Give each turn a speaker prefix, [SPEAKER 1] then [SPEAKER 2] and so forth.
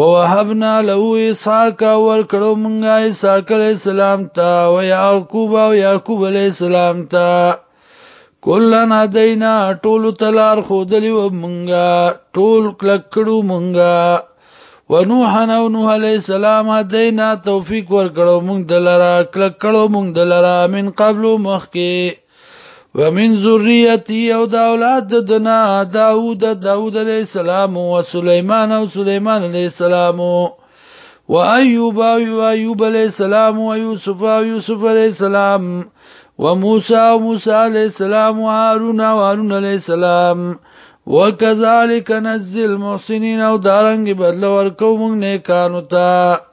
[SPEAKER 1] ووهبنا له اسحاق ورکړو مونږه اسحاق علیہ السلام ته او یعقوب او یعقوب علیہ السلام ته کلن هدینا ټول تلار خودلی و مونږه ټول کلکړو مونږه ونوح او نوح علیہ السلام هدینا توفیق ورکړو مونږ دلرا کلکړو مونږ دلرا من قبل مخکې ومن ذریتی او د اولاد د دنا داوود داوود علیہ السلام او سليمان او سليمان علیہ السلام و ایوب او ایوب علیہ السلام و یوسف او یوسف علیہ السلام و موسی او موسی علیہ السلام و هارون او هارون علیہ السلام وکذالک نزل المحسنین او دارنګ بدل ورکو موږ نه کانو ته